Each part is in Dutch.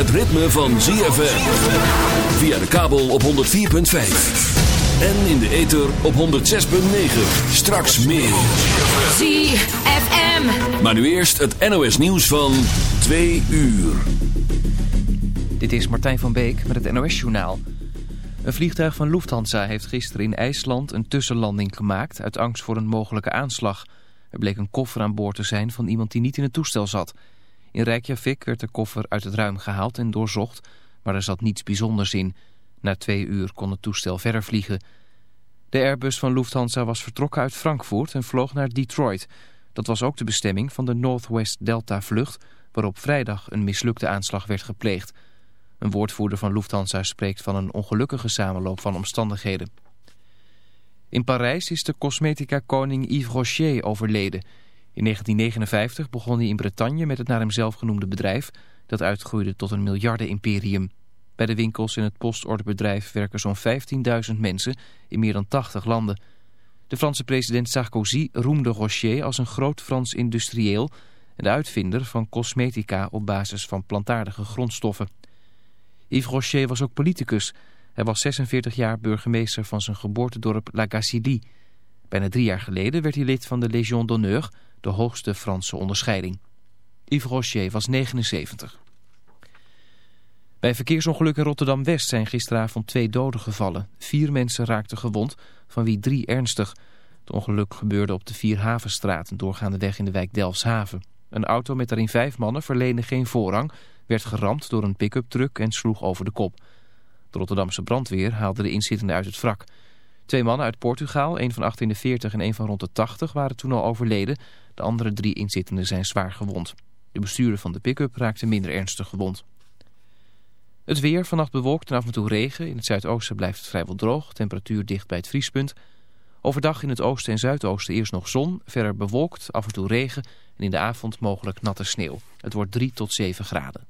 Het ritme van ZFM. Via de kabel op 104.5. En in de ether op 106.9. Straks meer. ZFM. Maar nu eerst het NOS nieuws van 2 uur. Dit is Martijn van Beek met het NOS-journaal. Een vliegtuig van Lufthansa heeft gisteren in IJsland een tussenlanding gemaakt... uit angst voor een mogelijke aanslag. Er bleek een koffer aan boord te zijn van iemand die niet in het toestel zat... In Reykjavik werd de koffer uit het ruim gehaald en doorzocht, maar er zat niets bijzonders in. Na twee uur kon het toestel verder vliegen. De Airbus van Lufthansa was vertrokken uit Frankfurt en vloog naar Detroit. Dat was ook de bestemming van de Northwest Delta vlucht, waarop vrijdag een mislukte aanslag werd gepleegd. Een woordvoerder van Lufthansa spreekt van een ongelukkige samenloop van omstandigheden. In Parijs is de cosmetica-koning Yves Rocher overleden... In 1959 begon hij in Bretagne met het naar hemzelf genoemde bedrijf... dat uitgroeide tot een miljarden-imperium. Bij de winkels in het postorderbedrijf werken zo'n 15.000 mensen in meer dan 80 landen. De Franse president Sarkozy roemde Rocher als een groot Frans industrieel... en de uitvinder van cosmetica op basis van plantaardige grondstoffen. Yves Rocher was ook politicus. Hij was 46 jaar burgemeester van zijn geboortedorp La Gacilly. Bijna drie jaar geleden werd hij lid van de Légion d'honneur de hoogste Franse onderscheiding. Yves Rocher was 79. Bij verkeersongeluk in Rotterdam-West zijn gisteravond twee doden gevallen. Vier mensen raakten gewond, van wie drie ernstig. Het ongeluk gebeurde op de Vierhavenstraat, een doorgaande weg in de wijk Delfshaven. Een auto met daarin vijf mannen verleende geen voorrang, werd geramd door een pick-up truck en sloeg over de kop. De Rotterdamse brandweer haalde de inzittenden uit het wrak. Twee mannen uit Portugal, een van 48 en een van rond de 80, waren toen al overleden. De andere drie inzittenden zijn zwaar gewond. De bestuurder van de pick-up raakte minder ernstig gewond. Het weer, vannacht bewolkt en af en toe regen. In het zuidoosten blijft het vrijwel droog, temperatuur dicht bij het vriespunt. Overdag in het oosten en zuidoosten eerst nog zon, verder bewolkt, af en toe regen... en in de avond mogelijk natte sneeuw. Het wordt 3 tot 7 graden.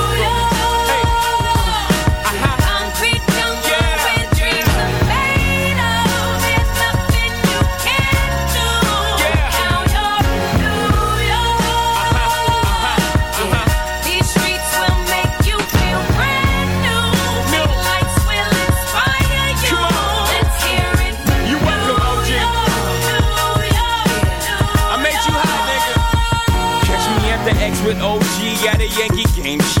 Yankee game.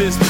Texas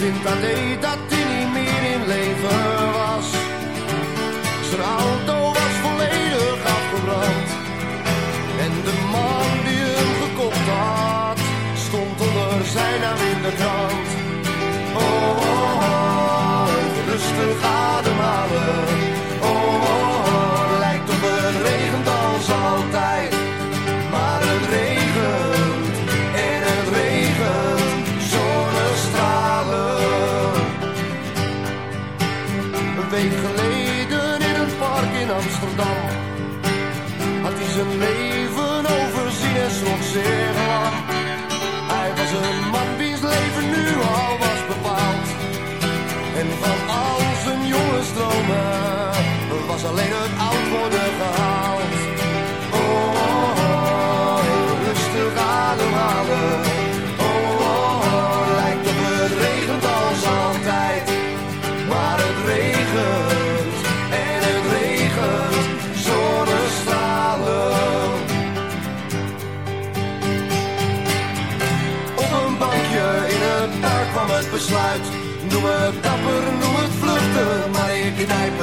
vind dat deed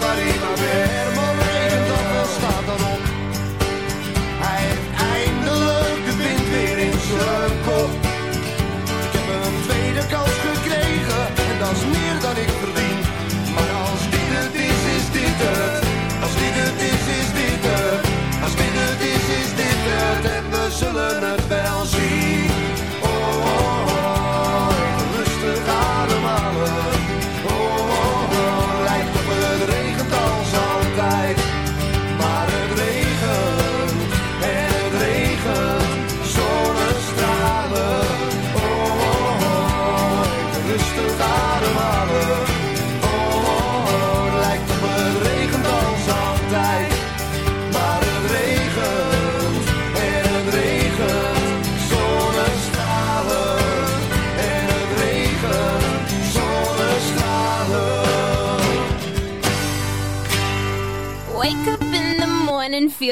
Marina Bay.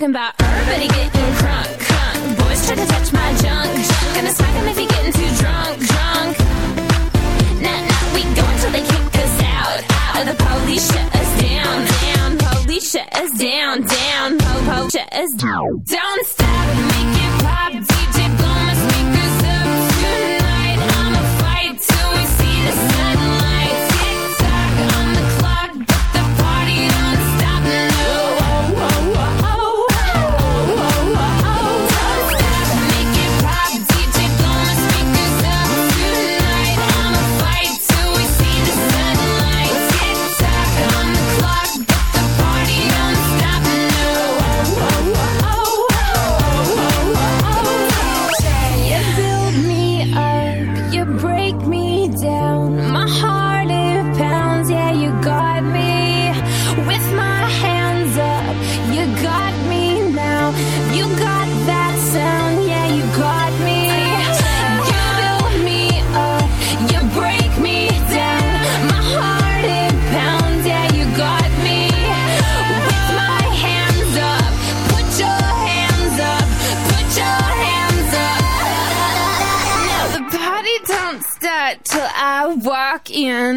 talking about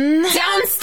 Downstairs!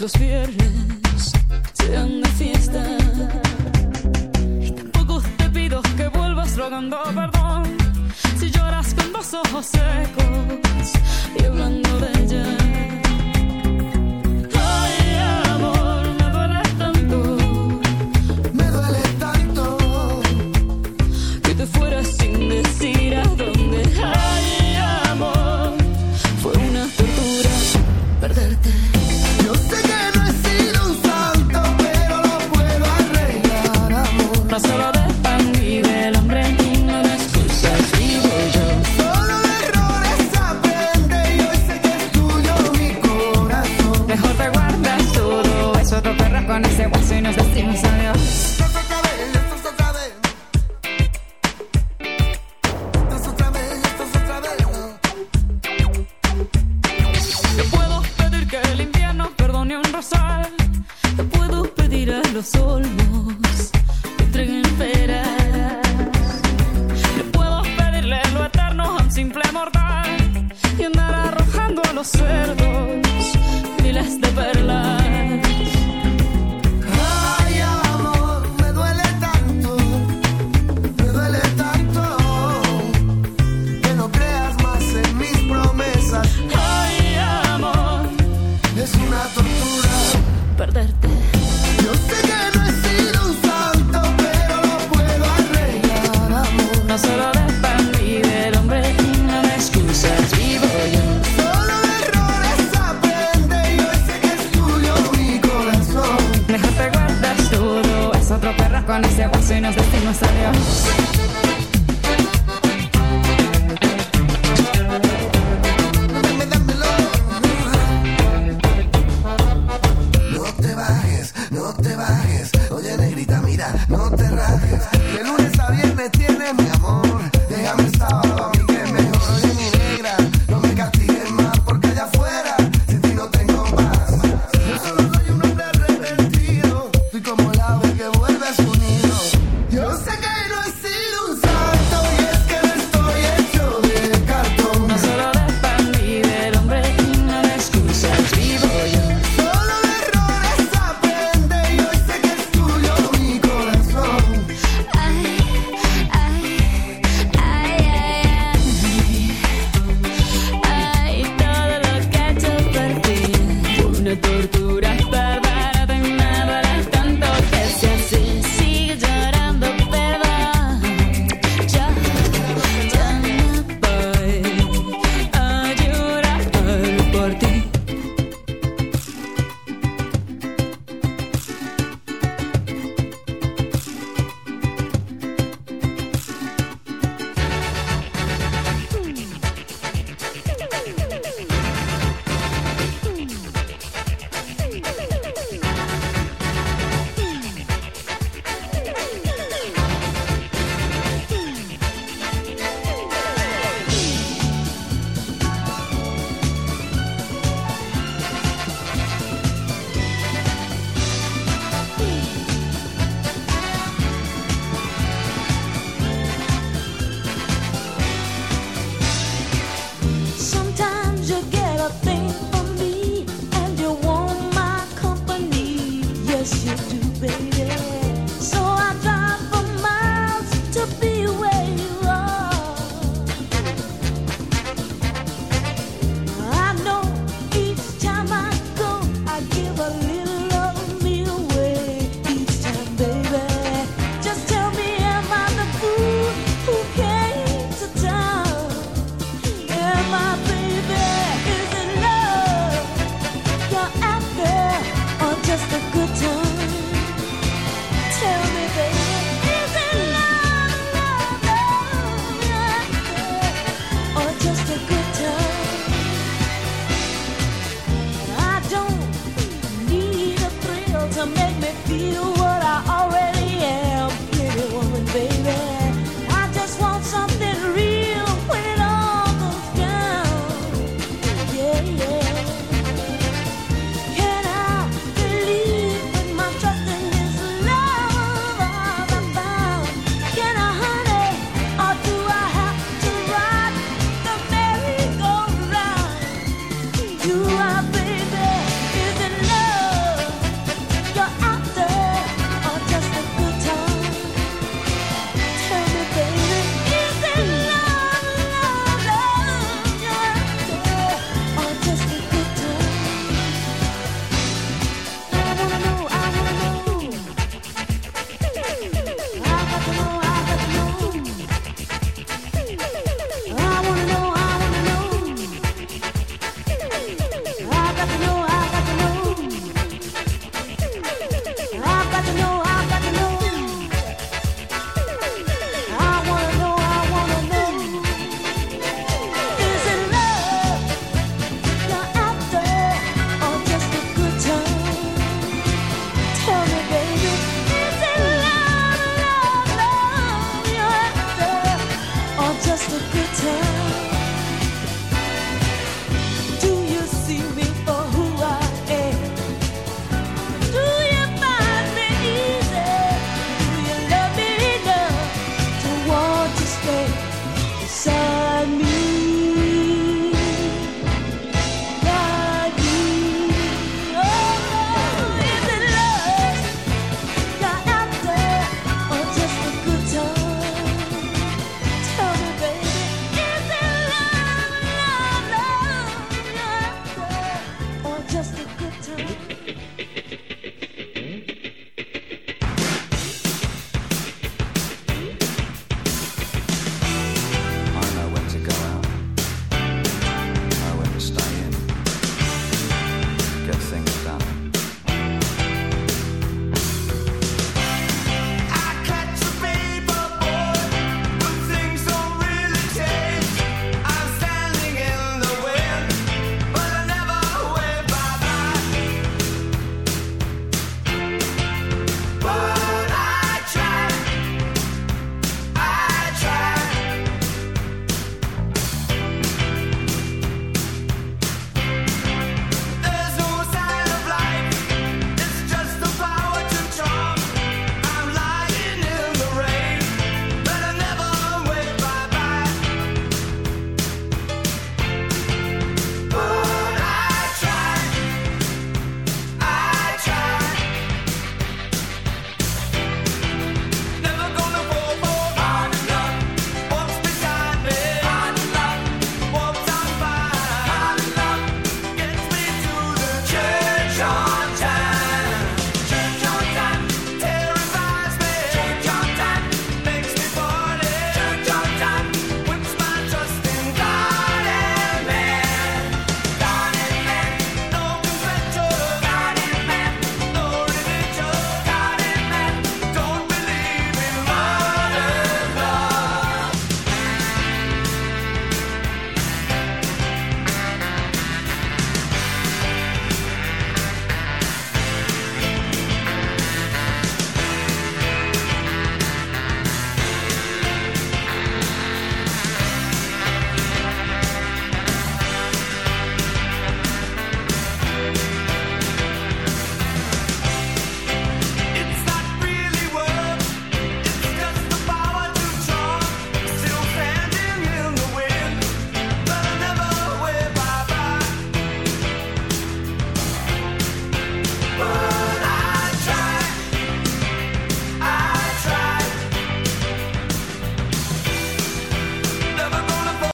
Los viernes